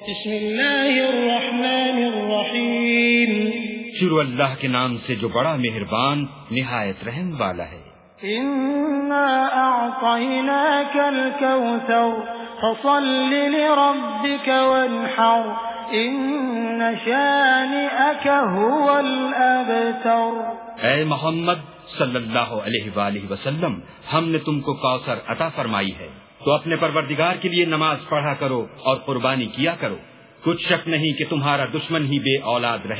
بسم اللہ الرحمن الرحیم۔ شروع اللہ کے نام سے جو بڑا مہربان نہایت رحم والا ہے۔ انا اعطیناک الكوثر فصل لربک وانحر ان شانئک هو الابتر اے محمد صلی اللہ علیہ وآلہ وسلم ہم نے تم کو کوثر عطا فرمائی ہے۔ تو اپنے پروردگار کے لیے نماز پڑھا کرو اور قربانی کیا کرو۔ کچھ شک نہیں کہ تمہارا دشمن ہی بے اولاد رہے۔